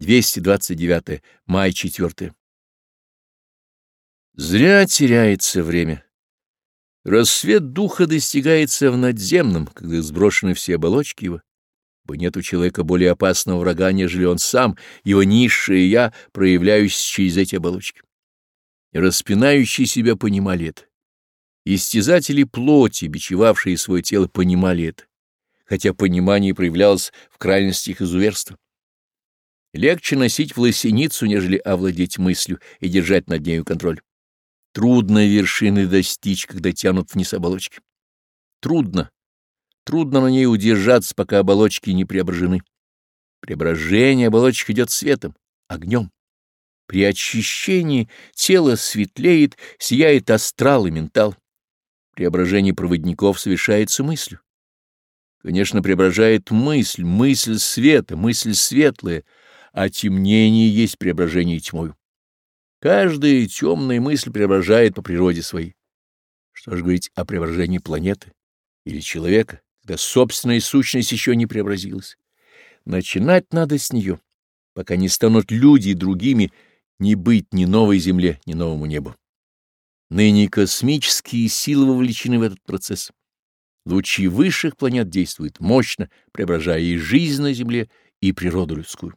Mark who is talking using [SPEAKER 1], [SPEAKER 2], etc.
[SPEAKER 1] 229. мая 4. Зря теряется время. Рассвет духа достигается в надземном, когда сброшены все оболочки его, бо нет у человека более опасного врага, нежели он сам, его низшее «я», проявляюсь через эти оболочки. И распинающие себя понимали это. Истязатели плоти, бичевавшие свое тело, понимали это, хотя понимание проявлялось в крайностях изуверства. Легче носить власеницу, нежели овладеть мыслью и держать над нею контроль. Трудно вершины достичь, когда тянут вниз оболочки. Трудно. Трудно на ней удержаться, пока оболочки не преображены. Преображение оболочек идет светом, огнем. При очищении тело светлеет, сияет астрал и ментал. Преображение проводников совершается мыслью. Конечно, преображает мысль, мысль света, мысль светлая — а темнение есть преображение тьмою. Каждая темная мысль преображает по природе своей. Что же говорить о преображении планеты или человека, когда собственная сущность еще не преобразилась? Начинать надо с нее, пока не станут люди другими, не быть ни новой земле, ни новому небу. Ныне космические силы вовлечены в этот процесс. Лучи высших планет действуют мощно, преображая и жизнь на Земле, и природу людскую.